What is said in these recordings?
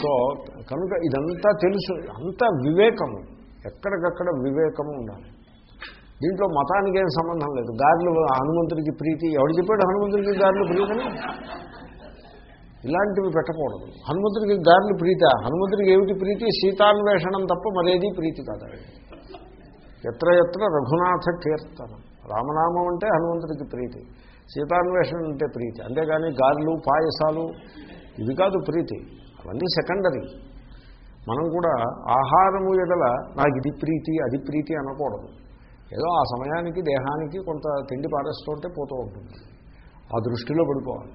So కనుక ఇదంతా తెలుసు. అంతా వివేకము. ఎక్కడికక్కడ వివేకము ఉండాలి. దీంట్లో మతానికి ఏం సంబంధం లేదు. గారెలు హనుమంతుడికి ప్రీతి. ఎవడు చెప్పాడు హనుమంతుడికి గారెలు ప్రీతిని? ఇలాంటివి పెట్టకూడదు. హనుమంతుడికి గారెలు ప్రీత. హనుమంతుడికి ఏమిటి ప్రీతి? సీతాన్వేషణం తప్ప మరేది ప్రీతి కాదు ఎత్ర ఎత్ర రఘునాథ కీర్తనం. రామనామం అంటే హనుమంతుడికి ప్రీతి. సీతాన్వేషణ అంటే ప్రీతి. అంతేగాని గార్లు పాయసాలు ఇవి కాదు ప్రీతి అవన్నీ సెకండరీ మనం కూడా ఆహారము ఎడల నాకు ఇది ప్రీతి అది ప్రీతి అనకూడదు. ఏదో ఆ సమయానికి దేహానికి కొంత తిండి పారేస్తుంటే పోతూ ఉంటుంది. ఆ దృష్టిలో పడిపోవాలి.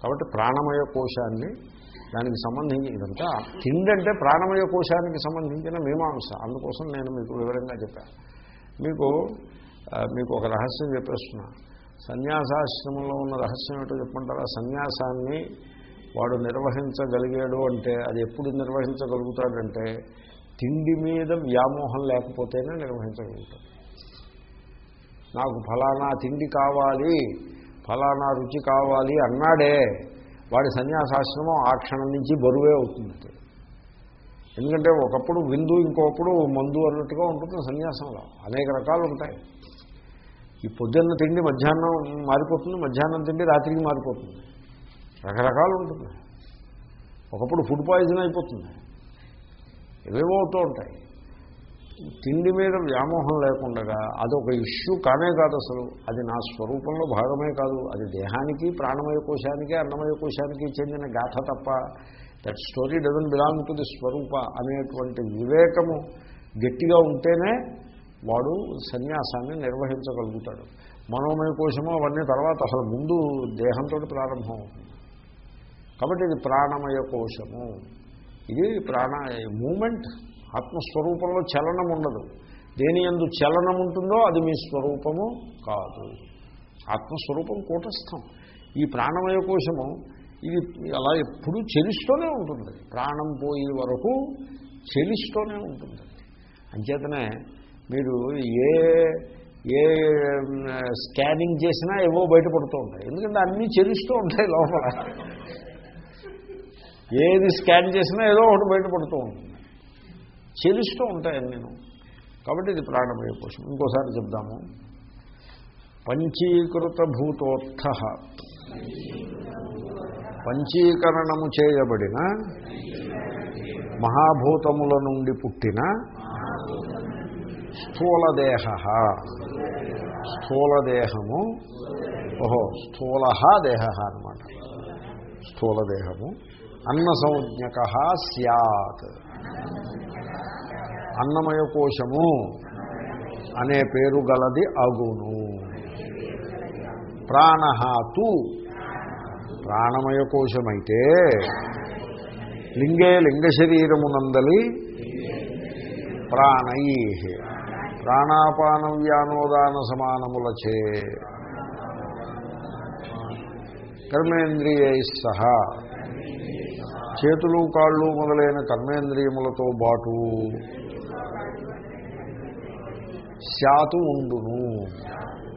కాబట్టి ప్రాణమయ కోశాన్ని దానికి సంబంధించి ఇదంతా తిండి అంటే ప్రాణమయ కోశానికి సంబంధించిన మీమాంస. అందుకోసం నేను మీకు వివరంగా చెప్పాను మీకు మీకు ఒక రహస్యం చెప్పేస్తున్నా. సన్యాసాశ్రమంలో ఉన్న రహస్యం ఏంటో చెప్పమంటారా? సన్యాసాన్ని వాడు నిర్వహించగలిగాడు అంటే అది ఎప్పుడు నిర్వహించగలుగుతాడంటే తిండి మీద వ్యామోహం లేకపోతేనే నిర్వహించగలుగుతాడు. నాకు ఫలానా తిండి కావాలి ఫలానా రుచి కావాలి అన్నాడే వాడి సన్యాసాశ్రమం ఆ క్షణం నుంచి బరువే అవుతుంది. ఎందుకంటే ఒకప్పుడు విందు ఇంకొకప్పుడు మందు అన్నట్టుగా ఉంటుంది సన్యాసంలో. అనేక రకాలు ఉంటాయి. ఈ పొద్దున్న తిండి మధ్యాహ్నం మారిపోతుంది మధ్యాహ్నం తిండి రాత్రికి మారిపోతుంది. రకరకాలు ఉంటుంది ఒకప్పుడు ఫుడ్ పాయిజన్ అయిపోతుంది. ఏవేవో అవుతూ ఉంటాయి. తిండి మీద వ్యామోహం లేకుండా అదొక ఇష్యూ కానే కాదు అసలు. అది నా స్వరూపంలో భాగమే కాదు. అది దేహానికి ప్రాణమయ కోశానికి అన్నమయ కోశానికి చెందిన గాథ తప్ప that story doesn't belong to the స్వరూప అనేటువంటి వివేకము గట్టిగా ఉంటేనే వాడు సన్యాసాన్ని నిర్వహించగలుగుతాడు. మనోమయ కోశము అవన్నీ తర్వాత అసలు ముందు దేహంతో ప్రారంభం అవుతుంది కాబట్టి ఇది ప్రాణమయ కోశము. ఇది ప్రాణ మూమెంట్ ఆత్మస్వరూపంలో చలనం ఉండదు. దేని ఎందు చలనం ఉంటుందో అది మీ స్వరూపము కాదు. ఆత్మస్వరూపం కూటస్థం. ఈ ప్రాణమయ కోశము ఇది అలా ఎప్పుడూ చెలిస్తూనే ఉంటుంది. ప్రాణం పోయే వరకు చెలిస్తూనే ఉంటుంది. అంచేతనే మీరు ఏ ఏ స్కానింగ్ చేసినా ఏవో బయటపడుతూ ఉంటాయి. ఎందుకంటే అన్నీ చెలుస్తూ ఉంటాయి లోపల. ఏది స్కాన్ చేసినా ఏదో ఒకటి బయటపడుతూ ఉంటుంది. చెలుస్తూ ఉంటాయని నేను కాబట్టి ఇది ప్రాణమయ కోశం. ఇంకోసారి చెప్దాము. పంచీకృత భూతోత్థ పంచీకరణము చేయబడిన మహాభూతముల నుండి పుట్టిన స్థూలదేహ. స్థూలదేహము ఓహో స్థూల దేహ అనమాట స్థూలదేహము. అన్న సంజ్ఞక సత్ అన్నమయ కోశము అనే పేరు గలది అగును. ప్రాణహాతు ప్రాణమయ కోశమైతే లింగే లింగ శరీరమునందలి ప్రాణై. ప్రాణాపాన వ్యానోదాన సమానములచే కర్మేంద్రియై సహా. చేతులు కాళ్ళు మొదలైన కర్మేంద్రియములతో బాటు. శాతు ఉండును.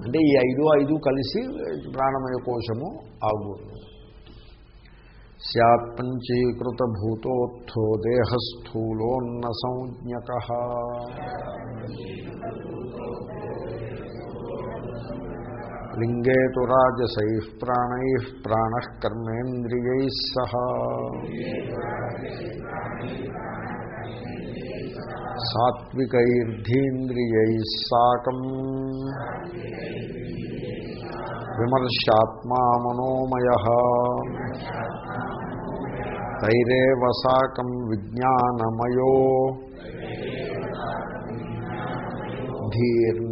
అంటే ఈ ఐదు ఐదు కలిసి ప్రాణమయ కోశము ఆగును సత్ పంచీకృత భూతోత్థో దేహస్థూలోన్న సంజ్ఞక. లింగే తు రాజసై ప్రాణై ప్రాణ కర్మేంద్రియై సహ సాత్వికైర్ధీంద్రియై సాకం విమర్శాత్మా మనోమయ తైరేవ సాకం విజ్ఞానమయో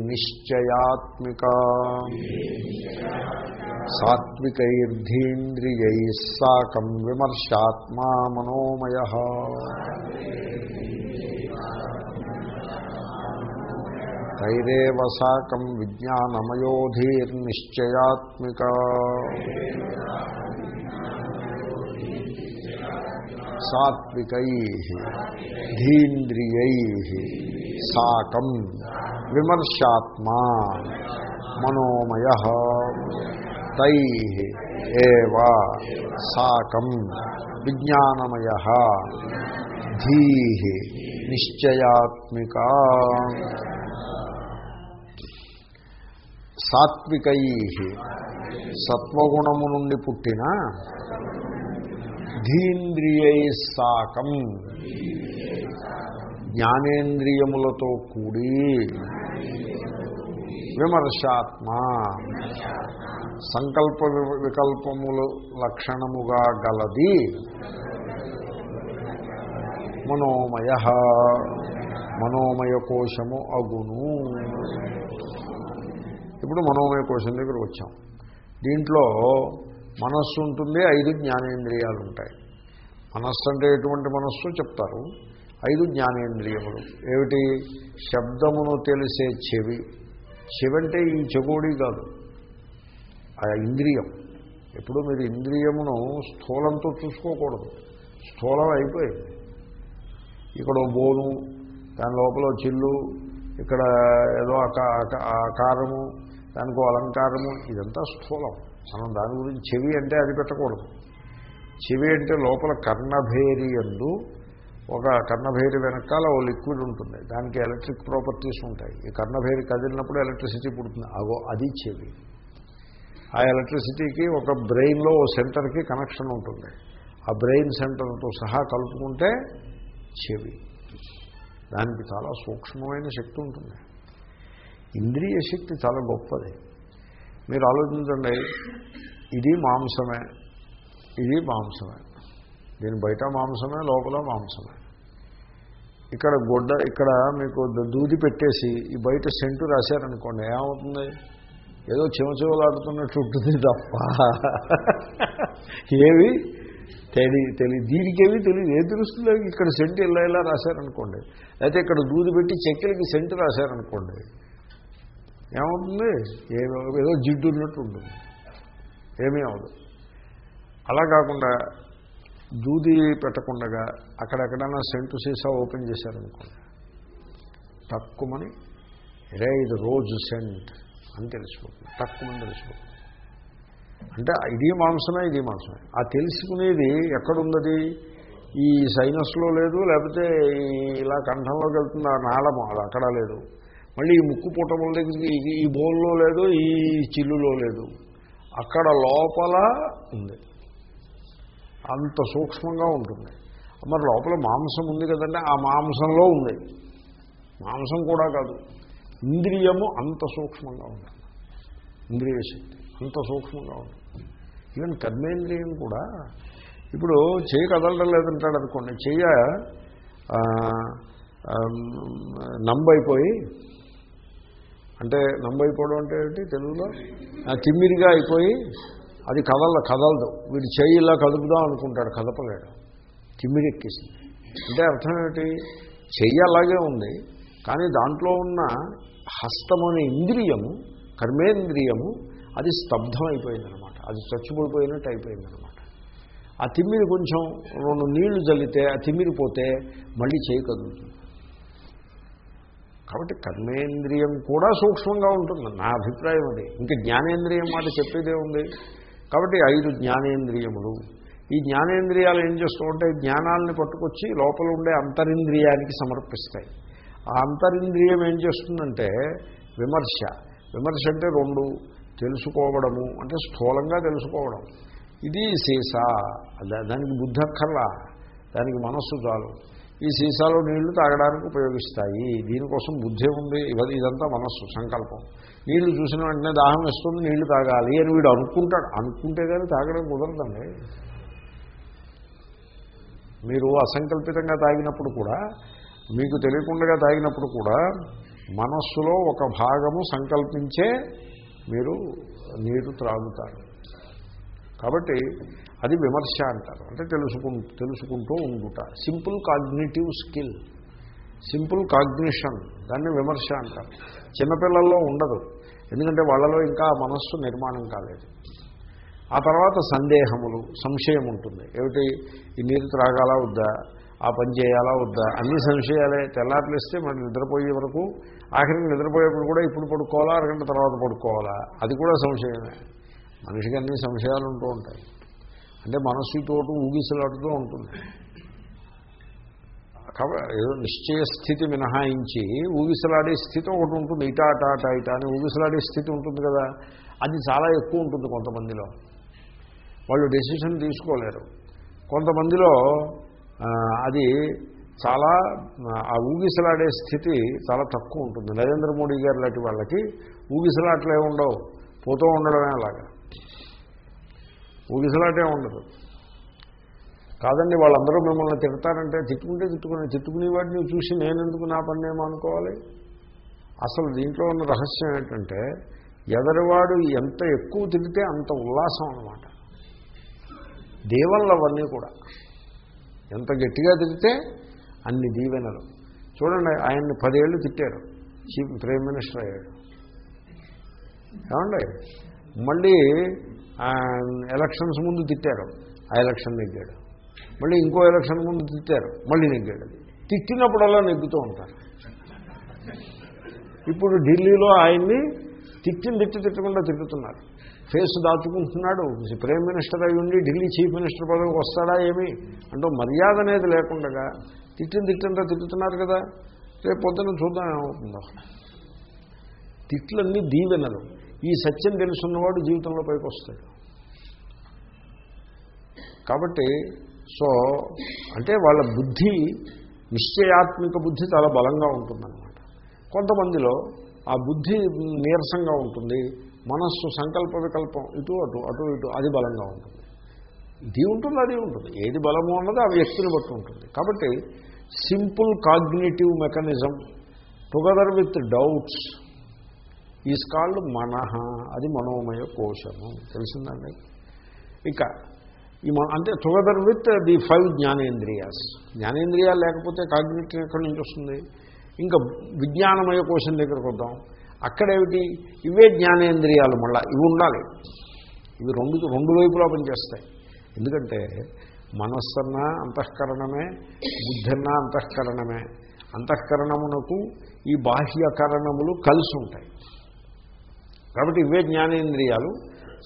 ధీర్నిశ్చయాత్మిక సాత్వికైర్ధీంద్రియై సాకం విమర్శాత్మా మనోమయ తైరేవ సాకం విజ్ఞానమయోధీర్నిశ్చయాత్మిక సాత్వికై ధీంద్రియై సాకం విమర్శాత్మా మనోమయ తై ఏవ సాకం విజ్ఞానమయ ధీ నిశ్చయాత్మిక. సాత్వికై సత్వగుణము నుండి పుట్టిన బుద్ధీంద్రియై సాకం. జ్ఞానేంద్రియములతో కూడి విమర్శాత్మ. సంకల్ప వి- వికల్పములు లక్షణముగా గలది మనోమయ. మనోమయ కోశము అగును. ఇప్పుడు మనోమయ కోశం దగ్గర వచ్చాం. దీంట్లో మనస్సు ఉంటుంది ఐదు జ్ఞానేంద్రియాలు ఉంటాయి. మనస్సు అంటే ఎటువంటి మనస్సు చెప్తారు? ఐదు జ్ఞానేంద్రియములు. ఏమిటి? శబ్దమును తెలిసే చెవి. చెవి అంటే ఈ చెగోడి కాదు ఆ ఇంద్రియం. ఎప్పుడు మీరు ఇంద్రియమును స్థూలంతో చూసుకోకూడదు. స్థూలం అయిపోయింది. ఇక్కడ బోను దాని లోపల చిల్లు ఇక్కడ ఏదో ఆకారము దానికో అలంకారము ఇదంతా స్థూలం. మనం దాని గురించి చెవి అంటే అది పెట్టకూడదు. చెవి అంటే లోపల కర్ణభేరి ఎందు ఒక కర్ణభేరి వెనకాల ఓ లిక్విడ్ ఉంటుంది. దానికి ఎలక్ట్రిక్ ప్రాపర్టీస్ ఉంటాయి. ఈ కర్ణభేరి కదిలినప్పుడు ఎలక్ట్రిసిటీ పుడుతుంది. అగో అది చెవి. ఆ ఎలక్ట్రిసిటీకి ఒక బ్రెయిన్లో ఓ సెంటర్కి కనెక్షన్ ఉంటుంది. ఆ బ్రెయిన్ సెంటర్తో సహా కలుపుకుంటే చెవి. దానికి చాలా సూక్ష్మమైన శక్తి ఉంటుంది. ఇంద్రియ శక్తి చాలా గొప్పది. మీరు ఆలోచించండి. ఇది మాంసమే. ఇది మాంసమే. దీని బయట మాంసమే లోపల మాంసమే. ఇక్కడ గుడ్డ ఇక్కడ మీకు దూది పెట్టేసి ఈ బయట సెంటు రాశారనుకోండి ఏమవుతుంది? ఏదో చెమచెవలాడుతున్నట్టు ఉంటుంది తప్ప. ఏవి? తెలి తెలి దీనికేవి తెలియదు ఏ తెలుస్తుందో? ఇక్కడ సెంటు ఇలా ఇలా రాశారనుకోండి. అయితే ఇక్కడ దూది పెట్టి చెక్కలకి సెంటు రాశారనుకోండి. ఏమవుతుంది ఏదో ఏదో జిడ్డు ఉన్నట్టు ఉంటుంది. ఏమీ అవదు అలా కాకుండా దూది పెట్టకుండా అక్కడెక్కడైనా సెంటు సీసా ఓపెన్ చేశారనుకోండి. తక్కువని రే ఇది రోజు సెంట్ అని తెలిసిపోతుంది. తక్కువని తెలిసిపోతుంది. అంటే ఇది మాంసమే ఇది మాంసమే. ఆ తెలుసుకునేది ఎక్కడున్నది ఈ సైనస్లో లేదు లేకపోతే ఇలా కంఠంలోకి వెళ్తుంది ఆ నాళము అది అక్కడ లేదు. మళ్ళీ ఈ ముక్కు పుట్టముల దగ్గరికి ఈ- బోల్లో లేదు ఈ చిల్లులో లేదు. అక్కడ లోపల ఉంది. అంత సూక్ష్మంగా ఉంటుంది. మరి లోపల మాంసం ఉంది కదండి ఆ మాంసంలో ఉంది. మాంసం కూడా కాదు ఇంద్రియము అంత సూక్ష్మంగా ఉంటుంది ఇంద్రియ శక్తి అంత సూక్ష్మంగా ఉంటుంది ఈవెన్ కర్మేంద్రియం కూడా ఇప్పుడు చేయి కదలడం లేదంటాడు అనుకోండి చెయ్య నంబైపోయి అంటే నంబైపోవడం అంటే ఏంటి తెలుగులో? ఆ, తిమ్మిరిగా అయిపోయి అది కదల కదలదు. వీడు చేయి ఇలా కదుపుదాం అనుకుంటాడు కదపలేడు. తిమ్మిరెక్కేసింది. అంటే అర్థం ఏమిటి? చెయ్యి అలాగే ఉంది కానీ దాంట్లో ఉన్న హస్తం అనే ఇంద్రియము కర్మేంద్రియము అది స్తబ్దం అయిపోయిందనమాట అది చచ్చిపోయిపోయినట్టు అయిపోయిందనమాట. ఆ తిమ్మిరి కొంచెం రెండు నీళ్ళు చల్లితే ఆ తిమ్మిరిపోతే మళ్ళీ చేయి కదులుతుంది. కాబట్టి కర్మేంద్రియం కూడా సూక్ష్మంగా ఉంటుంది. నా అభిప్రాయం అది. ఇంకా జ్ఞానేంద్రియం మాట చెప్పేదే ఉంది. కాబట్టి ఐదు జ్ఞానేంద్రియములు. ఈ జ్ఞానేంద్రియాలు ఏం చేస్తుంటే జ్ఞానాలని పట్టుకొచ్చి లోపల ఉండే అంతరింద్రియానికి సమర్పిస్తాయి. ఆ అంతరింద్రియం ఏం చేస్తుందంటే విమర్శ. విమర్శ అంటే రెండు. తెలుసుకోవడము అంటే స్థూలంగా తెలుసుకోవడం. ఇది సీసా దానికి బుద్ధి అక్కర్లా. దానికి మనస్సు చాలు. ఈ సీసాలో నీళ్ళు తాగడానికి ఉపయోగిస్తాయి. దీనికోసం బుద్ధి ఉంది. ఇవన్నీ ఇదంతా మనస్సు సంకల్పం. నీళ్ళు చూసిన వెంటనే దాహం వేస్తుంది నీళ్ళు తాగాలి అని వీడు అనుకుంటాడు. అనుకుంటే కానీ తాగడం కుదరదండి. మీరు అసంకల్పితంగా తాగినప్పుడు కూడా మీకు తెలియకుండా తాగినప్పుడు కూడా మనస్సులో ఒక భాగము సంకల్పించే మీరు నీరు త్రాగుతారు. కాబట్టి అది విమర్శ అంటారు. అంటే తెలుసుకు తెలుసుకుంటూ ఉండుట. Simple cognitive skill simple cognition దాన్ని విమర్శ అంటారు. చిన్నపిల్లల్లో ఉండదు. ఎందుకంటే వాళ్ళలో ఇంకా మనస్సు నిర్మాణం కాలేదు. ఆ తర్వాత సందేహములు సంశయం ఉంటుంది. ఏమిటి? ఈ నీరు త్రాగాలా వద్దా? ఆ పని చేయాలా వద్దా? అన్ని సంశయాలే. తెల్లాట్లేస్తే మనం నిద్రపోయే వరకు ఆఖరికి నిద్రపోయేప్పుడు కూడా ఇప్పుడు పడుకోవాలా? అరగంట తర్వాత పడుకోవాలా? అది కూడా సంశయమే. మనిషికి అన్ని సంశయాలు ఉంటూ ఉంటాయి. అంటే మనస్సు ఊగిసలాడుతూ ఉంటుంది. ఏదో నిశ్చయ స్థితి మినహాయించి ఊగిసలాడే స్థితి ఒకటి ఉంటుంది. ఇటా అటా అటా ఇటా అని ఊగిసలాడే స్థితి ఉంటుంది కదా. అది చాలా ఎక్కువ ఉంటుంది కొంతమందిలో. వాళ్ళు డెసిషన్ తీసుకోలేరు. కొంతమందిలో అది చాలా ఆ ఊగిసలాడే స్థితి చాలా తక్కువ ఉంటుంది. నరేంద్ర మోడీ గారు లాంటి వాళ్ళకి ఊగిసలాట్లే ఉండవు పోతూ ఉండడమే అలాగా. ఊగిసలాటే ఉండదు. కాదండి వాళ్ళందరూ మిమ్మల్ని తిడతారంటే తిట్టుకుంటే తిట్టుకుని తిట్టుకునే వాడిని చూసి నేనెందుకు నా పన్నేమో అనుకోవాలి? అసలు దీంట్లో ఉన్న రహస్యం ఏంటంటే ఎదరివాడు ఎంత ఎక్కువ తిరిగితే అంత ఉల్లాసం అన్నమాట. దేవళ్ళు అవన్నీ కూడా. ఎంత గట్టిగా తిరిగితే అన్ని దీవెనలు. చూడండి ఆయన్ని పదేళ్ళు తిట్టారు. చీఫ్ ప్రైమ్ మినిస్టర్ అయ్యాడు. ఏమండి? మళ్ళీ ఎలక్షన్స్ ముందు తిట్టారు. ఆ ఎలక్షన్ నెగ్గాడు. మళ్ళీ ఇంకో ఎలక్షన్ ముందు తిట్టారు. మళ్ళీ నెగ్గాడు. తిట్టినప్పుడల్లా నెగ్గుతూ ఉంటారు. ఇప్పుడు ఢిల్లీలో ఆయన్ని తిట్టిన తిట్టి తిట్టకుండా తిట్టుతున్నారు ఫేస్ దాచుకుంటున్నాడు. ప్రైమ్ మినిస్టర్ అయి ఉండి ఢిల్లీ చీఫ్ మినిస్టర్ పదవికి వస్తాడా ఏమి? అంటూ మర్యాద అనేది లేకుండా తిట్టిన తిట్టంతా తిట్టుతున్నారు కదా. రేపు పొద్దున చూద్దాం ఏమవుతుందో. తిట్లన్నీ దీవెనలు. ఈ సత్యం తెలుసున్నవాడు జీవితంలో పైకి వస్తాడు కాబట్టి సో అంటే వాళ్ళ బుద్ధి నిశ్చయాత్మిక బుద్ధి చాలా బలంగా ఉంటుందన్నమాట. కొంతమందిలో ఆ బుద్ధి నీరసంగా ఉంటుంది మనస్సు సంకల్ప వికల్పం ఇటు అటు అటు ఇటు అది బలంగా ఉంటుంది. ఇది ఉంటుంది అది ఉంటుంది. ఏది బలము అన్నది ఆ వ్యక్తిని బట్టి ఉంటుంది. కాబట్టి simple cognitive mechanism together with doubts is called మనహ అది మనోమయ కోశము. తెలిసిందండి? ఇక ఈ మన అంటే టుగెదర్ విత్ ది ఫైవ్ జ్ఞానేంద్రియాస్. జ్ఞానేంద్రియాలు లేకపోతే కాగ్నిటివ్ ఎక్కడి నుంచి వస్తుంది? ఇంకా విజ్ఞానమయ కోశం దగ్గరకు వద్దాం. అక్కడేమిటి? ఇవే జ్ఞానేంద్రియాలు మళ్ళీ ఇవి ఉండాలి. ఇవి రెండు రెండు వైపులా పనిచేస్తాయి. ఎందుకంటే మనస్సన్నా అంతఃకరణమే బుద్ధన్నా అంతఃకరణమే. అంతఃకరణమునకు ఈ బాహ్యకరణములు కలిసి ఉంటాయి. కాబట్టి ఇవే జ్ఞానేంద్రియాలు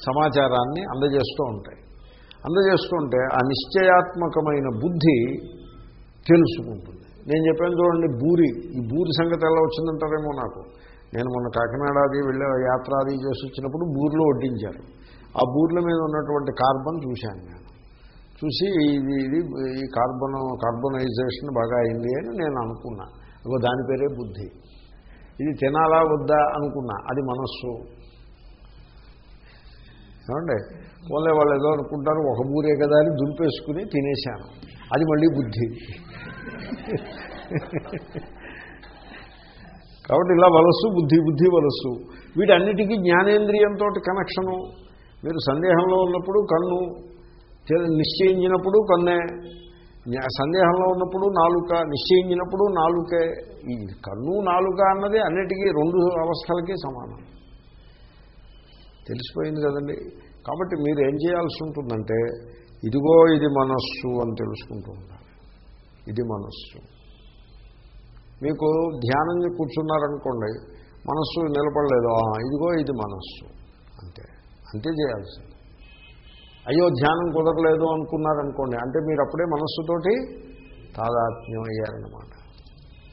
సమాచారాన్ని అందజేస్తూ ఉంటాయి. అందజేస్తుంటే ఆ నిశ్చయాత్మకమైన బుద్ధి తెలుసుకుంటుంది. నేను చెప్పాను చూడండి బూరి. ఈ బూరి సంగతి ఎలా వచ్చిందంటారేమో నాకు. నేను మొన్న కాకినాడ అది వెళ్ళే యాత్ర అది చేసి వచ్చినప్పుడు బూరిలో వడ్డించారు. ఆ బూర్ల మీద ఉన్నటువంటి కార్బన్ చూశాను నేను. చూసి ఇది ఇది ఈ కార్బన్ కార్బనైజేషన్ బాగా అయింది అని నేను అనుకున్నా. ఇగో దాని పేరే బుద్ధి. ఇది తినాలా వద్దా అనుకున్నా. అది మనస్సు. ఏమండి? పోలే వాళ్ళు ఏదో అనుకుంటారు ఒక బూరే కదా అని దులిపేసుకుని తినేశాను. అది మళ్ళీ బుద్ధి. కాబట్టి ఇలా వలసు బుద్ధి బుద్ధి వలసు వీటన్నిటికీ జ్ఞానేంద్రియంతో కనెక్షను. మీరు సందేహంలో ఉన్నప్పుడు కన్ను నిశ్చయించినప్పుడు కన్నే. జ్ఞా- సందేహంలో ఉన్నప్పుడు నాలుక నిశ్చయించినప్పుడు నాలుకే. ఈ కన్ను నాలుక అన్నది అన్నిటికీ రెండు అవస్థలకి సమానం. తెలిసిపోయింది కదండి. కాబట్టి మీరు ఏం చేయాల్సి ఉంటుందంటే ఇదిగో ఇది మనస్సు అని తెలుసుకుంటూ ఉండాలి. ఇది మనస్సు. మీకు ధ్యానం కూర్చున్నారనుకోండి మనస్సు నిలబడలేదు. ఇదిగో ఇది మనస్సు. అంతే. అంతే చేయాల్సింది. అయ్యో ధ్యానం కుదరలేదు అనుకున్నారనుకోండి అంటే మీరు అప్పుడే మనస్సుతోటి తాదాత్మ్యం అయ్యారనమాట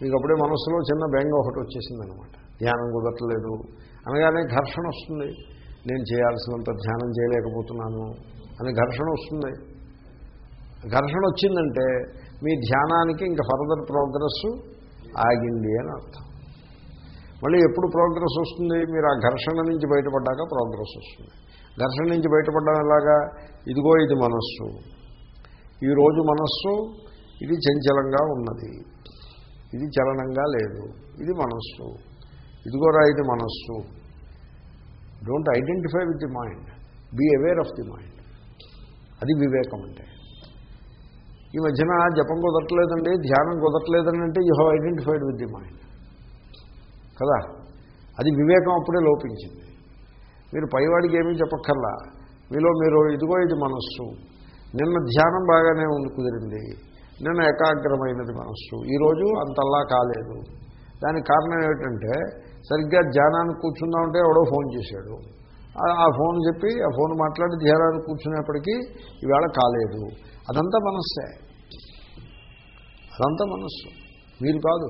మీకు అప్పుడే మనస్సులో చిన్న బెంగ ఒకటి వచ్చేసిందనమాట ధ్యానం కుదరట్లేదు అనగానే ఘర్షణ వస్తుంది. నేను చేయాల్సినంత ధ్యానం చేయలేకపోతున్నాను అని ఘర్షణ వస్తుంది. ఘర్షణ వచ్చిందంటే మీ ధ్యానానికి ఇంకా ఫర్దర్ ప్రోగ్రెస్ ఆగింది అని అర్థం. మళ్ళీ ఎప్పుడు ప్రోగ్రెస్ వస్తుంది? మీరు ఆ ఘర్షణ నుంచి బయటపడ్డాక ప్రోగ్రెస్ వస్తుంది. ఘర్షణ నుంచి బయటపడడం ఎలాగా? ఇదిగో ఇది మనస్సు. ఈరోజు మనస్సు ఇది చంచలంగా ఉన్నది. ఇది చలనంగా లేదు. ఇది మనస్సు. ఇదిగోరా ఇది మనస్సు. Don't identify with the mind be aware of the mind అది వివేకం అంటే. ఈ మధ్యన జపం కుదరట్లేదండి ధ్యానం కుదరట్లేదని అంటే you have identified with the mind. కదా? అది వివేకం అప్పుడే లోపించింది. మీరు పైవాడికి ఏమీ చెప్పక్కర్లా. మీలో మీరు ఇదిగో ఇది మనస్సు. నిన్న ధ్యానం బాగానే ఉంది కుదిరింది. నిన్న ఏకాగ్రమైనది మనస్సు. ఈరోజు అంతల్లా కాలేదు. దానికి కారణం ఏమిటంటే సరిగ్గా ధ్యానానికి కూర్చుందామంటే ఎవడో ఫోన్ చేశాడు. ఆ- ఫోన్ చెప్పి ఆ ఫోన్ మాట్లాడి ధ్యానాన్ని కూర్చునేప్పటికీ ఈవేళ కాలేదు. అదంతా మనస్సే. అదంతా మనస్సు. మీరు కాదు.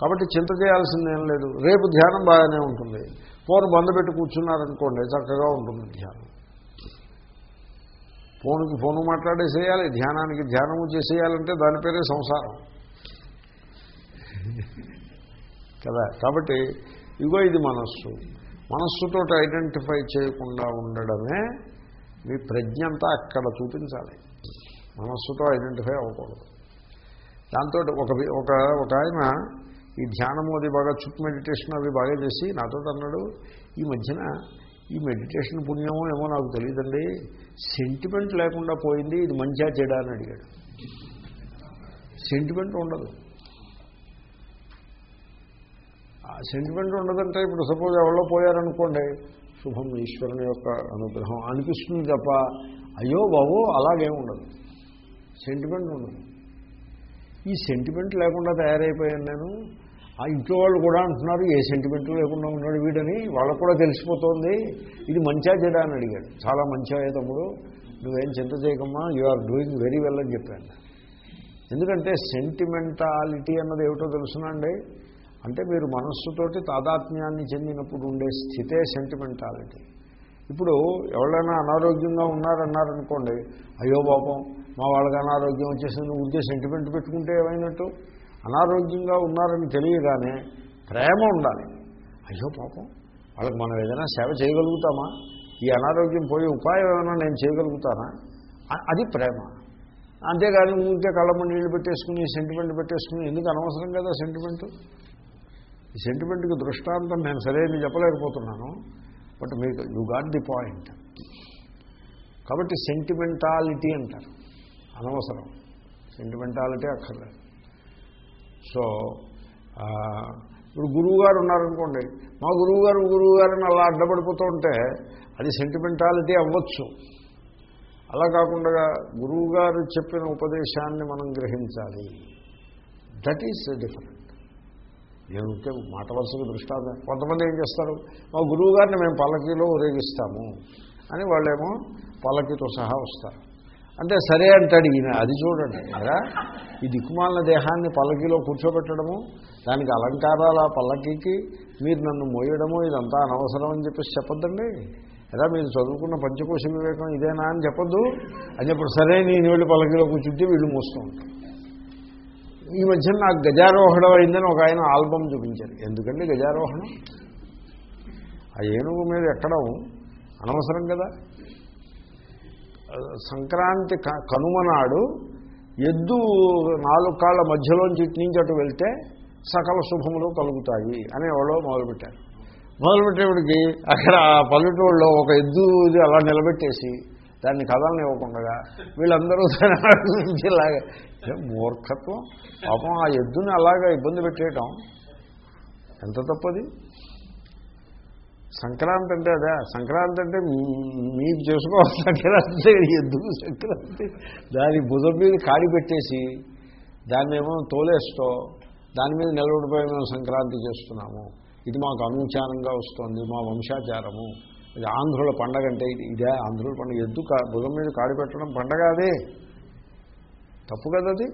కాబట్టి చింత చేయాల్సిందేం లేదు. రేపు ధ్యానం బాగానే ఉంటుంది. ఫోన్ బంద పెట్టి కూర్చున్నారనుకోండి చక్కగా ఉంటుంది ధ్యానం. ఫోన్కి ఫోను మాట్లాడేసేయాలి ధ్యానానికి ధ్యానము చేసేయాలంటే దాని పేరే సంసారం. కదా? కాబట్టి ఇగో ఇది మనస్సు. మనస్సుతో ఐడెంటిఫై చేయకుండా ఉండడమే మీ ప్రజ్ఞ అంతా అక్కడ చూపించాలి. మనస్సుతో ఐడెంటిఫై అవ్వకూడదు. దాంతో ఒక ఒక ఒక ఆయన ఈ ధ్యానము అది బాగా చుట్టూ మెడిటేషన్ అవి బాగా చేసి నాతో అన్నాడు ఈ మధ్యన ఈ మెడిటేషన్ పుణ్యమో ఏమో నాకు తెలియదండి సెంటిమెంట్ లేకుండా పోయింది ఇది మంచిగా చెడా అని అడిగాడు. సెంటిమెంట్ ఉండదు ఆ సెంటిమెంట్ ఉండదంటే ఇప్పుడు సపోజ్ ఎవరో పోయారనుకోండి శుభం ఈశ్వరుని యొక్క అనుగ్రహం అనిపిస్తుంది తప్ప అయ్యో బాబు అలాగేం ఉండదు. సెంటిమెంట్ ఉండదు. ఈ సెంటిమెంట్ లేకుండా తయారైపోయాను నేను. ఆ ఇంట్లో వాళ్ళు కూడా అంటున్నారు ఏ సెంటిమెంట్ లేకుండా ఉన్నాడు వీడని. వాళ్ళకు కూడా తెలిసిపోతుంది ఇది మంచిగా చెడా అని అడిగాడు. చాలా మంచిగా తమ్ముడు నువ్వేం చింత చేయకమ్మా you are doing very well అని చెప్పాను. ఎందుకంటే సెంటిమెంటాలిటీ అన్నది ఏమిటో తెలుసునండి అంటే మీరు మనస్సుతోటి తాదాత్మ్యాన్ని చెందినప్పుడు ఉండే స్థితే సెంటిమెంటాలిటీ ఇప్పుడు ఎవరైనా అనారోగ్యంగా ఉన్నారన్నారనుకోండి అయ్యో పాపం మా వాళ్ళకి అనారోగ్యం వచ్చేసింది ఉద్దే సెంటిమెంట్ పెట్టుకుంటే ఏమైనట్టు? అనారోగ్యంగా ఉన్నారని తెలియగానే ప్రేమ ఉండాలి. అయ్యో పాపం వాళ్ళకి మనం ఏదైనా సేవ చేయగలుగుతామా? ఈ అనారోగ్యం పోయే ఉపాయం ఏమైనా నేను చేయగలుగుతానా? అది ప్రేమ. అంతేగాని ఉంటే కళ్ళమ్మ నీళ్ళు పెట్టేసుకుని సెంటిమెంట్ పెట్టేసుకుని ఎందుకు అనవసరం కదా సెంటిమెంట్ ఈ సెంటిమెంట్కి దృష్టాంతం నేను సరైనది చెప్పలేకపోతున్నాను బట్ మీకు యు గాట్ ది పాయింట్ కాబట్టి సెంటిమెంటాలిటీ అంటారు. అనవసరం. సెంటిమెంటాలిటీ అక్కర్లేదు. సో ఇప్పుడు గురువు గారు ఉన్నారనుకోండి మా గురువు గారు గురువు గారిని అలా అడ్డపడిపోతూ ఉంటే అది సెంటిమెంటాలిటీ అవ్వచ్చు. అలా కాకుండా గురువు గారు చెప్పిన ఉపదేశాన్ని మనం గ్రహించాలి. దట్ ఈస్ డిఫరెంట్ నేను ఉంటే మాట దృష్టాంతం. కొంతమంది ఏం చేస్తారు? మా గురువు గారిని మేము పల్లకీలో ఊరేగిస్తాము అని వాళ్ళేమో పల్లకీతో సహా వస్తారు. అంటే సరే అంటాడు ఈయన అది చూడండి. కదా ఈ దిక్కుమాలిన దేహాన్ని పల్లకీలో కూర్చోబెట్టడము దానికి అలంకారాల పల్లకీకి మీరు నన్ను మోయడము ఇదంతా అనవసరం అని చెప్పేసి చెప్పొద్దండి. ఎలా మీరు చదువుకున్న పంచకోశ వివేకం ఇదేనా అని చెప్పొద్దు. అని చెప్పడు సరే నేను వెళ్ళి పల్లకీలో కూర్చుంటే వీళ్ళు మోస్తూ ఉంటారు. ఈ మధ్యన నాకు గజారోహణం అయిందని ఒక ఆయన ఆల్బమ్ చూపించారు. ఎందుకండి గజారోహణం? ఆ ఏనుగు మీద ఎక్కడం అనవసరం కదా? సంక్రాంతి క- కనుమ నాడు ఎద్దు నాలుగు కాళ్ళ మధ్యలోంచి నుంచి అటు వెళ్తే సకల శుభములు కలుగుతాయి అని ఎవరో మొదలుపెట్టారు. మొదలుపెట్టేవాడికి అక్కడ ఆ పల్లెటూళ్ళలో ఒక ఎద్దు ఇది అలా నిలబెట్టేసి దాన్ని కథలను ఇవ్వకుండా వీళ్ళందరూ దాని మూర్ఖత్వం? పాపం ఆ ఎద్దుని అలాగా ఇబ్బంది పెట్టేయటం? ఎంత తప్పది? సంక్రాంతి అంటే అదే. సంక్రాంతి అంటే మీకు చేసుకోవాలి సంక్రాంతి ఎందుకు సంక్రాంతి. దాని భుజం మీద కాడి పెట్టేసి దాన్ని ఏమో తోలేస్తో దాని మీద నిలబడిపోయి మేము సంక్రాంతి చేస్తున్నాము. ఇది మాకు అనుచారంగా వస్తుంది మా వంశాచారము. ఇది ఆంధ్రుల పండగ అంటే ఇది ఇదే ఆంధ్రుల పండుగ. ఎద్దు కా భుజం మీద కాడి పెట్టడం పండగ అదే. తప్పు కదా అది?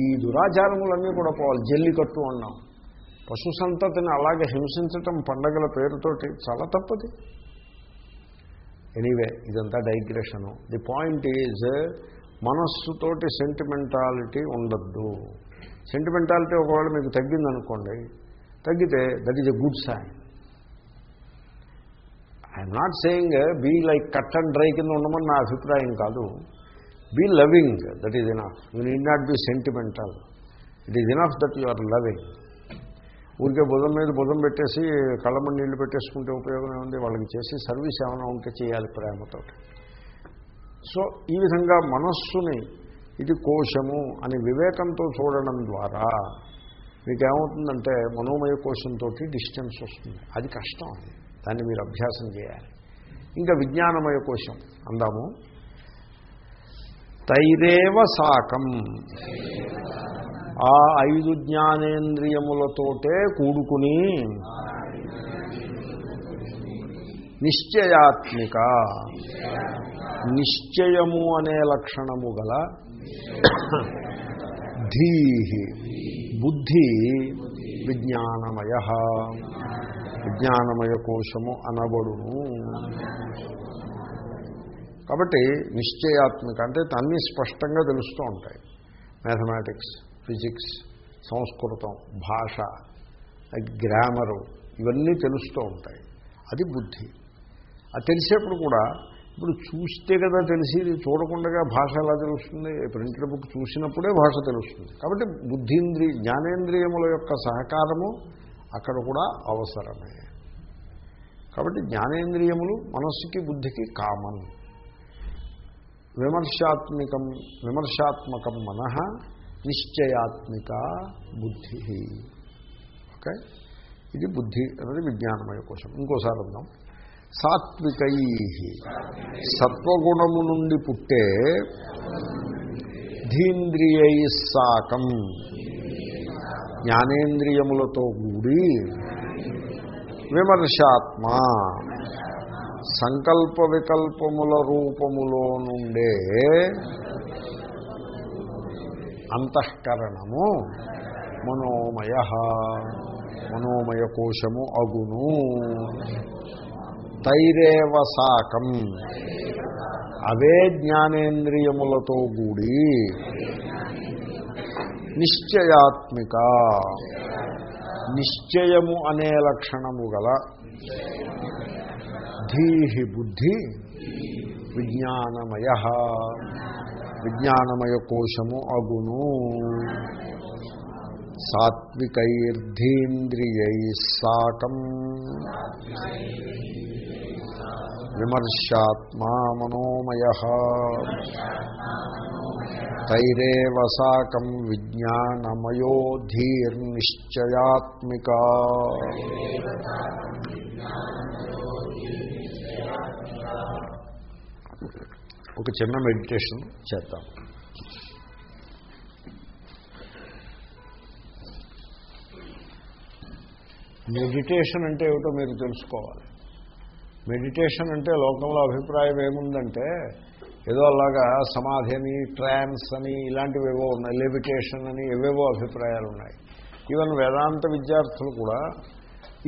ఈ దురాచారములన్నీ కూడా పోవాలి. జల్లికట్టు అన్నాం. పశు సంతతిని అలాగే హింసించటం పండగల పేరుతోటి చాలా తప్పది. ఎనీవే ఇదంతా డైగ్రెషను ది పాయింట్ ఈజ్ మనస్సుతోటి సెంటిమెంటాలిటీ ఉండద్దు. సెంటిమెంటాలిటీ ఒకవేళ మీకు తగ్గిందనుకోండి తగ్గితే that is a good sign I'm not saying be like cut and dry కింద ఉండమని నా అభిప్రాయం కాదు. Be loving that is enough you need not be sentimental it is enough that you are loving ఊరికే బుధం మీద భుజం పెట్టేసి కళ్ళమని నీళ్ళు పెట్టేసుకుంటే ఉపయోగం ఏముంది వాళ్ళకి చేసి సర్వీస్ ఏమైనా ఉంటే చేయాలి ప్రేమతో సో ఈ విధంగా మనస్సుని ఇది కోశము అని వివేకంతో చూడడం ద్వారా మీకేమవుతుందంటే మనోమయ కోశంతో డిస్టెన్స్ వస్తుంది. అది కష్టం అది. దాన్ని మీరు అభ్యాసం చేయాలి. ఇంకా విజ్ఞానమయ కోశం అందాము. తైరేవ సాకం. ఆ ఐదు జ్ఞానేంద్రియములతోటే కూడుకుని నిశ్చయాత్మిక. నిశ్చయము అనే లక్షణము గల ధీహి. బుద్ధి విజ్ఞానమయ. విజ్ఞానమయ కోశము అనబడును. కాబట్టి నిశ్చయాత్మిక అంటే అన్నీ స్పష్టంగా తెలుస్తూ ఉంటాయి. మ్యాథమెటిక్స్ ఫిజిక్స్ సంస్కృతం భాష గ్రామరు ఇవన్నీ తెలుస్తూ ఉంటాయి. అది బుద్ధి. అది తెలిసేప్పుడు కూడా ఇప్పుడు చూస్తే కదా తెలిసి చూడకుండా భాష ఎలా తెలుస్తుంది? ప్రింటెడ్ బుక్ చూసినప్పుడే భాష తెలుస్తుంది. కాబట్టి బుద్ధీంద్రియ జ్ఞానేంద్రియముల యొక్క సహకారము అక్కడ కూడా అవసరమే. కాబట్టి జ్ఞానేంద్రియములు మనస్సుకి బుద్ధికి కామన్. విమర్శాత్మికం విమర్శాత్మకం మనః నిశ్చయాత్మిక బుద్ధి. ఓకే? ఇది బుద్ధి అనేది విజ్ఞానమయ కోశం. ఇంకోసారి అందాం సాత్వికై సత్వగుణము నుండి పుట్టే ధీంద్రియై సాకం. జ్ఞానేంద్రియములతో కూడి విమర్శాత్మ సంకల్ప వికల్పముల రూపములో నుండే అంతఃకరణము మనోమయ మనోమయ కోశము అగును. తైరేవ సాకం. అవే జ్ఞానేంద్రియములతో కూడి నిశ్చయాత్మిక. నిశ్చయము అనే లక్షణము గల ధీహి బుద్ధి విజ్ఞానమయ. విజ్ఞానమయ కోశము అగును. సాత్వికైర్ధీంద్రియై సాకం విమర్శాత్మా మనోమయ. తైరేవ సాకం విజ్ఞానమయో ఒక చిన్న మెడిటేషన్ చేద్దాం. మెడిటేషన్ అంటే ఏమిటో మీరు తెలుసుకోవాలి. మెడిటేషన్ అంటే లోకంలో అభిప్రాయం ఏముందంటే ఏదో అలాగా సమాధి అని ట్రాన్స్ అని ఇలాంటివి ఏవో ఉన్నాయి. లెవిటేషన్ అని ఏవేవో అభిప్రాయాలు ఉన్నాయి. ఈవెన్ వేదాంత విద్యార్థులు కూడా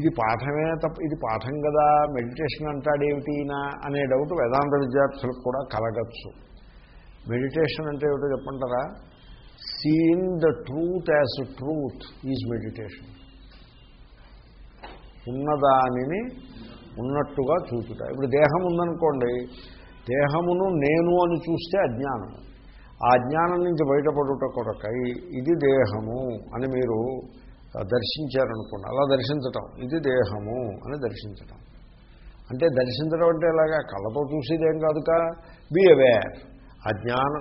ఇది పాఠమే తప్ప ఇది పాఠం కదా మెడిటేషన్ అంటాడేమిటినా అనే డౌట్ వేదాంత విద్యార్థులకు కూడా కలగచ్చు. మెడిటేషన్ అంటే ఏమిటో చెప్పంటారా seeing the truth as truth is meditation ఉన్నదానిని ఉన్నట్టుగా చూచుట. ఇప్పుడు దేహం ఉందనుకోండి దేహమును నేను అని చూస్తే అజ్ఞానం. ఆ అజ్ఞానం నుంచి బయటపడుట కొరకై ఇది దేహము అని మీరు దర్శించారనుకోండి. అలా దర్శించటం ఇది దేహము అని దర్శించటం. అంటే దర్శించడం అంటే ఎలాగా? కళ్ళతో చూసేదేం కాదుగా బీ అవేర్ ఆ జ్ఞాన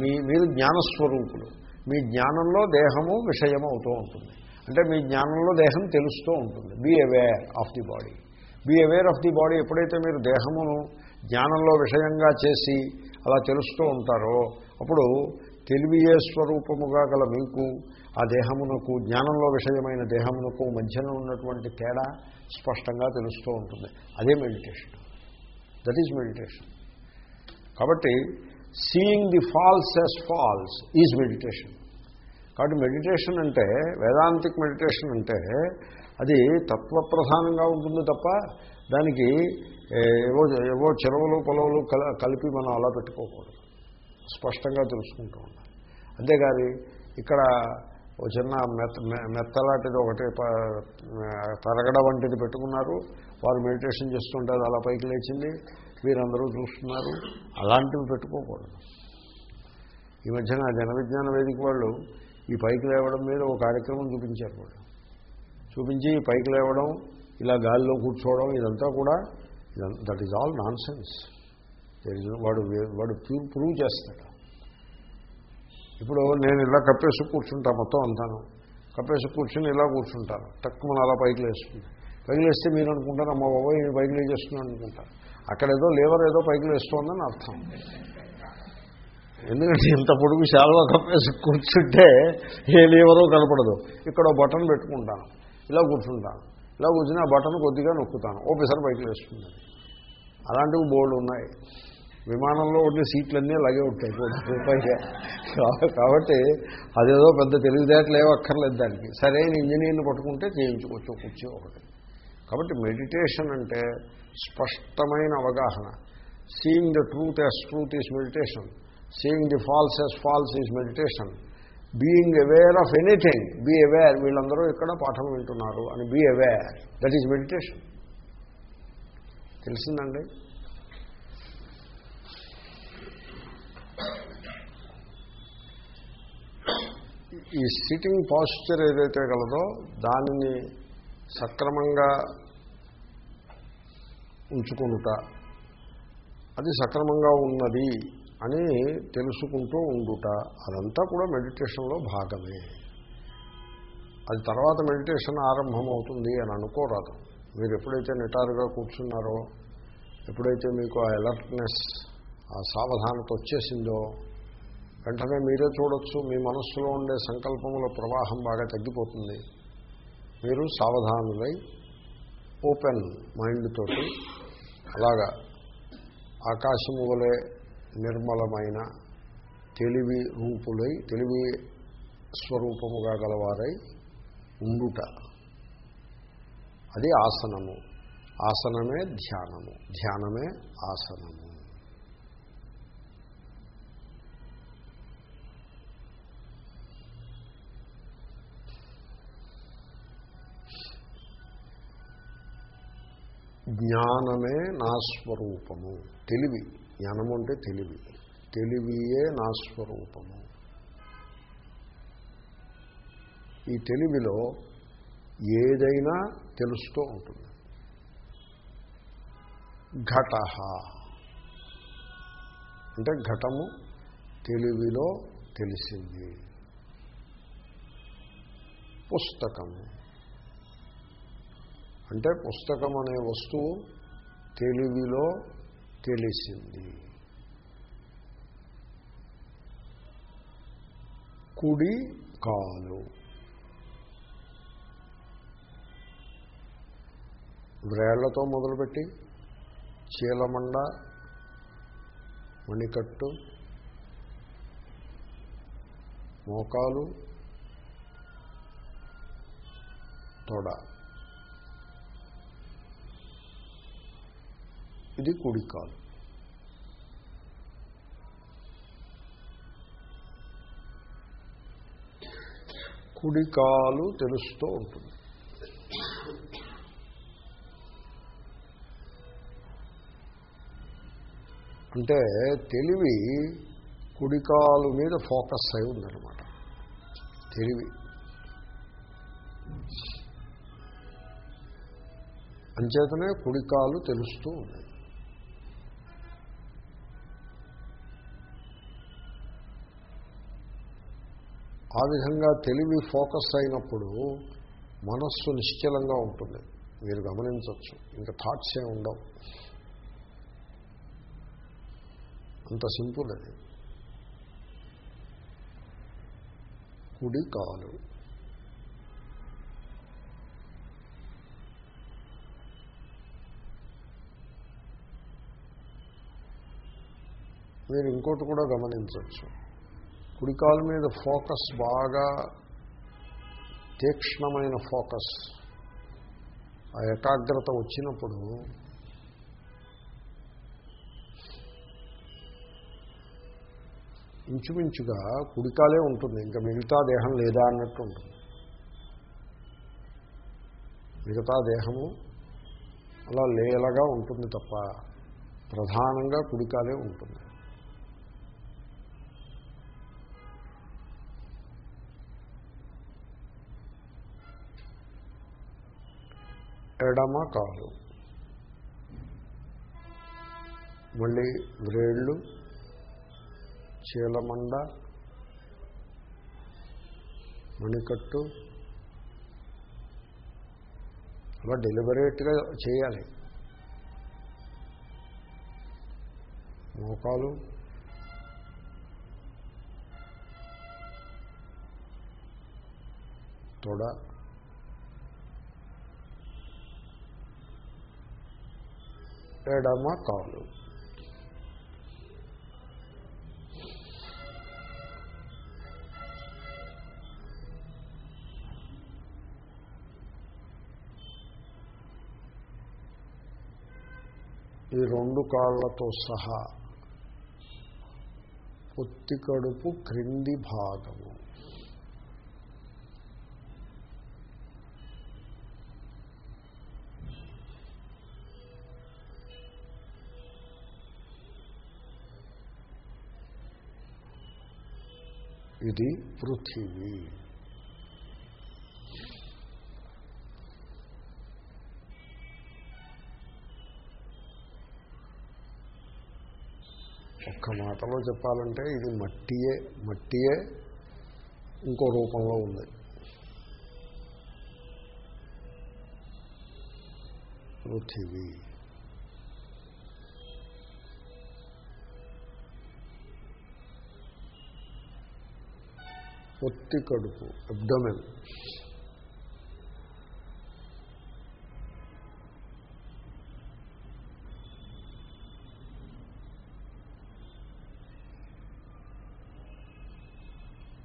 మీ మీరు జ్ఞానస్వరూపులు మీ జ్ఞానంలో దేహము విషయం అవుతూ ఉంటుంది. అంటే మీ జ్ఞానంలో దేహం తెలుస్తూ ఉంటుంది. Be aware of the body be aware of the body ఎప్పుడైతే మీరు దేహమును జ్ఞానంలో విషయంగా చేసి అలా తెలుస్తూ ఉంటారో అప్పుడు తెలివియే స్వరూపముగా గల మీకు ఆ దేహమునకు జ్ఞానంలో విషయమైన దేహమునకు మధ్యన ఉన్నటువంటి తేడా స్పష్టంగా తెలుస్తూ ఉంటుంది. అదే మెడిటేషన్ దట్ ఈజ్ మెడిటేషన్ కాబట్టి seeing the false as false is meditation కాబట్టి మెడిటేషన్ అంటే వేదాంతిక్ మెడిటేషన్ అంటే అది తత్వప్రధానంగా ఉంటుంది తప్ప దానికి ఏవో ఏవో చెరువులు పొలవులు కలిపి మనం అలా పెట్టుకోకూడదు. స్పష్టంగా తెలుసుకుంటూ ఉండాలి. అంతేగాని ఇక్కడ ఓ చిన్న మెత్త మెత్తలాంటిది ఒకటి తరగడ వంటిది పెట్టుకున్నారు. వారు మెడిటేషన్ చేస్తుంటే అది అలా పైకి లేచింది. వీరందరూ చూస్తున్నారు. అలాంటివి పెట్టుకోకూడదు. ఈ మధ్యన జనవిజ్ఞాన వేదిక వాళ్ళు ఈ పైకి లేవడం మీద ఒక కార్యక్రమం చూపించారు వాళ్ళు. చూపించి పైకి లేవడం ఇలా గాలిలో కూర్చోవడం ఇదంతా కూడా that is all nonsense వాడు వాడు ప్రూవ్ చేస్తాడు. ఇప్పుడు నేను ఇలా కప్పేసి కూర్చుంటా మొత్తం అంతాను. కప్పేసి కూర్చుని ఇలా కూర్చుంటాను. తక్కువ అలా పైకి లేస్తుంది. పైకి లేస్తే మీరు అనుకుంటారు అమ్మ బాబా నేను పైకి లేచేస్తున్నాను అనుకుంటారు అక్కడ ఏదో లేవర్ ఏదో పైకి లేస్తోందని అర్థం. ఎందుకంటే ఇంత పొడుగు శాలువా కప్పేసి కూర్చుంటే ఏ లేవరో కనపడదు. ఇక్కడ బటన్ పెట్టుకుంటాను. ఇలా కూర్చుంటాను. ఇలా కూర్చుని ఆ బటన్ కొద్దిగా నొక్కుతాను. ఓపెసర్ పైకి లేస్తుంది. అలాంటివి బోర్డు ఉన్నాయి. విమానంలో ఉండే సీట్లన్నీ అలాగే ఉంటాయి. కూడా పైగా కాబట్టి అదేదో పెద్ద తెలివితేటలు ఏవో అక్కర్లేదు దానికి. సరైన ఇంజనీర్ని పట్టుకుంటే చేయించుకోవచ్చు. కూర్చో ఒకటి. కాబట్టి మెడిటేషన్ అంటే స్పష్టమైన అవగాహన. Seeing the truth as truth is meditation seeing the false as false is meditation being aware of anything be aware వీళ్ళందరూ ఇక్కడ పాఠం వింటున్నారు. అని be aware that is meditation తెలిసిందండి? ఈ సిట్టింగ్ పాస్చర్ ఏదైతే కలదో దానిని సక్రమంగా ఉంచుకుంటా అది సక్రమంగా ఉన్నది. అని తెలుసుకుంటూ ఉండుట అదంతా కూడా మెడిటేషన్లో భాగమే. అది తర్వాత మెడిటేషన్ ఆరంభమవుతుంది అని అనుకోరాదు. మీరు ఎప్పుడైతే నిటారుగా కూర్చున్నారో ఎప్పుడైతే మీకు ఆ అలర్ట్నెస్ ఆ సావధానత వచ్చేసిందో వెంటనే మీరే చూడొచ్చు మీ మనస్సులో ఉండే సంకల్పముల ప్రవాహం బాగా తగ్గిపోతుంది. మీరు సావధానులై ఓపెన్ మైండ్ తోటి అలాగా ఆకాశము వలె నిర్మలమైన తెలివి రూపులై తెలివి స్వరూపముగా గలవారై ఉండుట. అది ఆసనము. ఆసనమే ధ్యానము. ధ్యానమే ఆసనము. జ్ఞానమే నా స్వరూపము. తెలివి. జ్ఞానము అంటే తెలివి. తెలివియే నా స్వరూపము. ఈ తెలివిలో ఏదైనా తెలుస్తూ ఉంటుంది. ఘట. అంటే ఘటము తెలివిలో తెలిసింది. పుస్తకము. అంటే పుస్తకం అనే వస్తువు తెలివిలో తెలిసింది. కుడి కాలు. వ్రేళ్ళతో మొదలుపెట్టి చీలమండ మణికట్టు మోకాలు తొడ. ఇది కుడికాలు కుడికాలు తెలుస్తూ ఉంటుంది. అంటే తెలివి కుడికాలు మీద ఫోకస్ అయి ఉందన్నమాట. తెలివి. అంచేతనే కుడికాలు తెలుస్తూ ఉన్నాయి ఆ విధంగా తెలివి ఫోకస్ అయినప్పుడు మనస్సు నిశ్చలంగా ఉంటుంది. మీరు గమనించవచ్చు. ఇంకా థాట్స్ ఏ ఉండవు. అంత సింపుల్ అది. కుడి కాలు. మీరు ఇంకోటి కూడా గమనించవచ్చు. కుడికాలు మీద ఫోకస్ బాగా తీక్ష్ణమైన ఫోకస్. ఆ ఏకాగ్రత వచ్చినప్పుడు ఇంచుమించుగా కుడికాలే ఉంటుంది. ఇంకా మిగతా దేహం లేదా అన్నట్టు ఉంటుంది. మిగతా దేహము అలా లేలగా ఉంటుంది తప్ప ప్రధానంగా కుడికాలే ఉంటుంది. ఎడమ కాలు. మళ్ళీ వ్రేళ్ళు చీలమండ మణికట్టు. అలా డెలిబరేట్గా చేయాలి. మోకాలు తొడ ఎడమ కాలు. ఈ రెండు కాళ్ళతో సహా పొత్తి కడుపు క్రింది భాగము. ఇది పృథివీ. ఒక్క మాటలో చెప్పాలంటే ఇది మట్టియే మట్టియే ఇంకో రూపంలో ఉంది. పృథివీ. పొత్తి కడుపు అబ్డమెన్.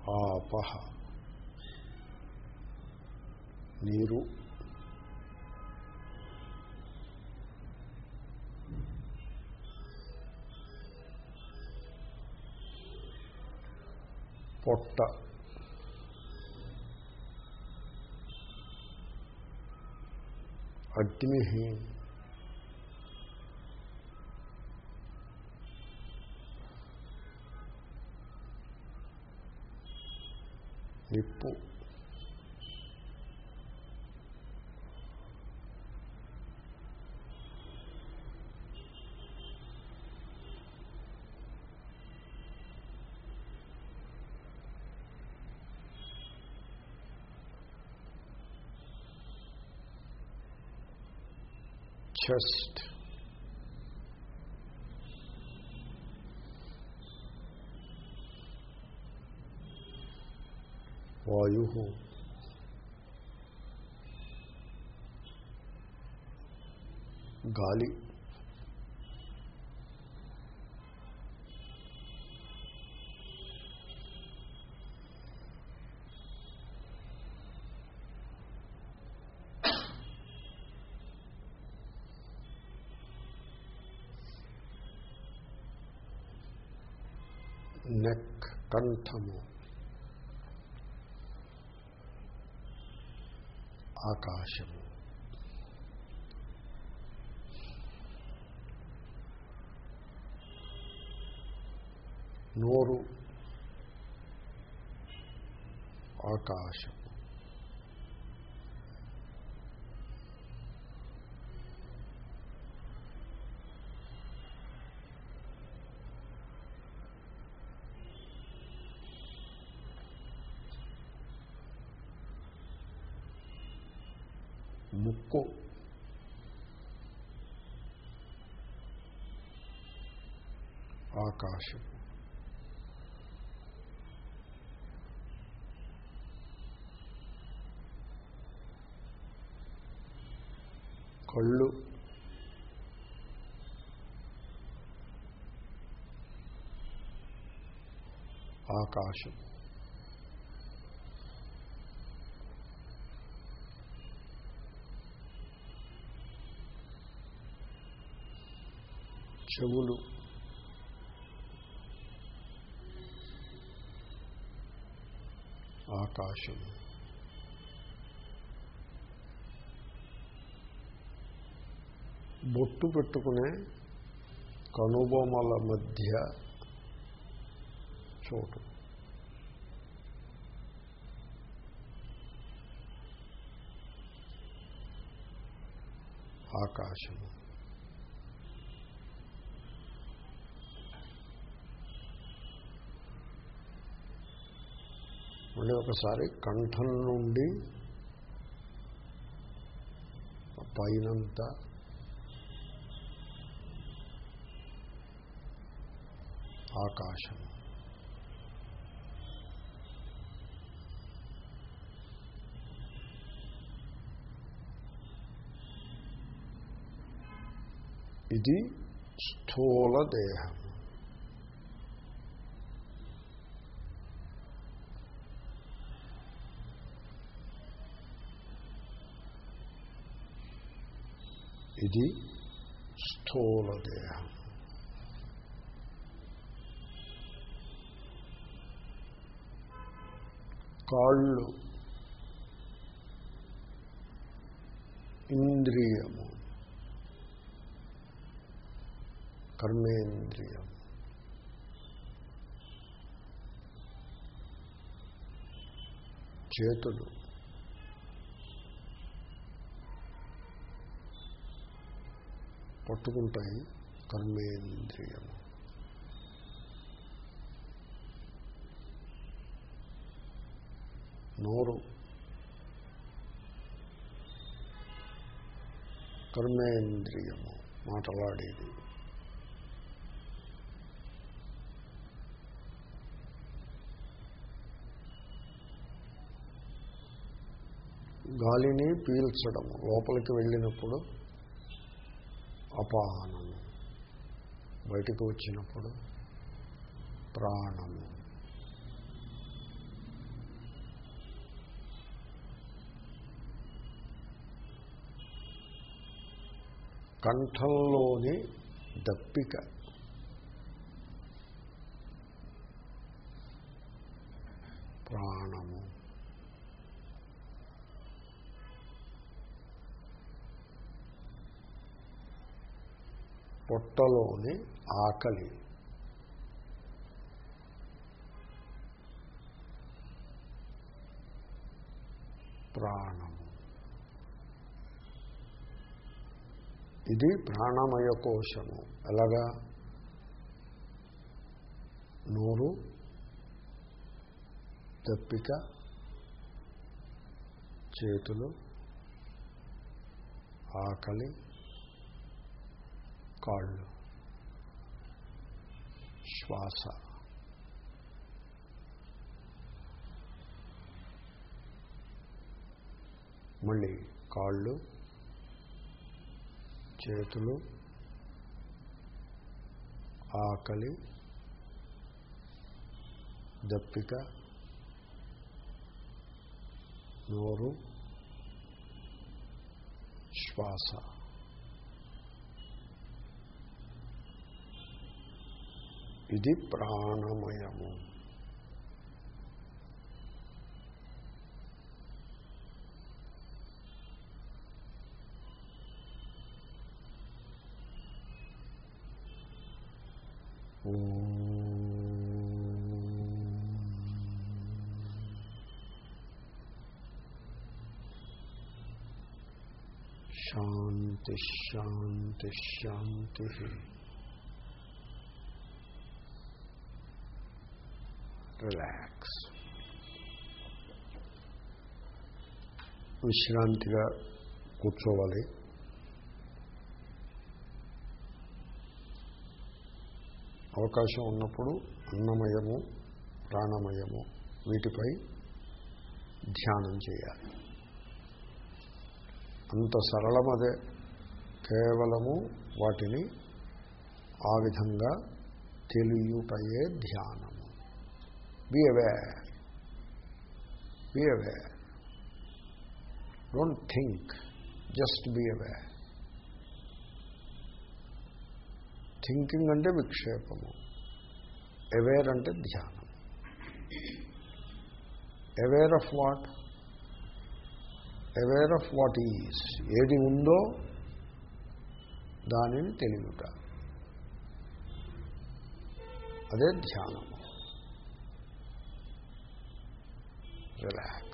ఆపహ. నీరు. పొట్ట. అగ్ని నిప్పు chest. who Gali. నెక్ కంఠము. ఆకాశము. నోరు. ఆకాశం ముక్కు ఆకాశం. కళ్ళు. ఆకాశం. చెవులు. ఆకాశం. బొట్టు పెట్టుకునే కనుబొమల మధ్య చోటు. ఆకాశము. మళ్ళీ ఒకసారి కంఠం నుండి పైనంత ఆకాశం. ఇది స్థూల దేహం. ఇది స్థూల దేహం కాళ్ళు ఇంద్రియము కర్మేంద్రియం చేతులు పట్టుకుంటాయి కర్మేంద్రియము. నోరు కర్మేంద్రియము మాట్లాడేది. గాలిని పీల్చడము లోపలికి వెళ్ళినప్పుడు అపానము. బయటకు వచ్చినప్పుడు ప్రాణము. కంఠంలోని దప్పిక. ప్రాణము. పొట్టలోని ఆకలి. ప్రాణము. ఇది ప్రాణమయ కోశము. ఎలాగా? నోరు దప్పిక చేతులు ఆకలి కాళ్ళు. శ్వాస. మళ్ళీ కాళ్ళు చేతులు ఆకలి దప్పిక నోరు శ్వాస. ఇది ప్రాణమయము. శాంతి శాంతి శాంతి రిలాక్స్ విశ్రాంతిగా కూర్చోవాలి. అవకాశం ఉన్నప్పుడు అన్నమయము ప్రాణమయము వీటిపై ధ్యానం చేయాలి. అంత సరళమదే. కేవలము వాటిని ఆ విధంగా తెలియుటయే ధ్యానం. Be aware be aware don't think just be aware thinking అంటే విక్షేపము. అవేర్ అంటే ధ్యానం. Aware of what aware of what is ఏది ఉందో దానిని తెలియట. అదే ధ్యానము. Relax.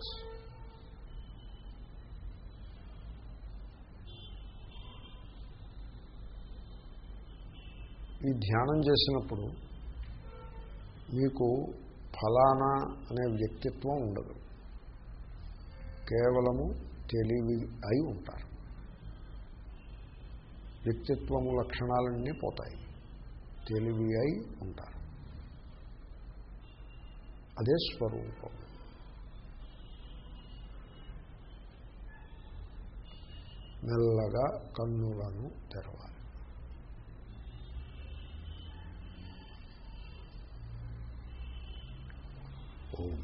ఈ ధ్యానం చేసినప్పుడు మీకు ఫలానా అనే వ్యక్తిత్వం ఉండదు. కేవలము తెలివి అయి ఉంటారు. వ్యక్తిత్వము లక్షణాలన్నీ పోతాయి. తెలివి అయి ఉంటారు. అదే స్వరూపం. మెల్లగా కన్నులను తెరవాలి. ఓం.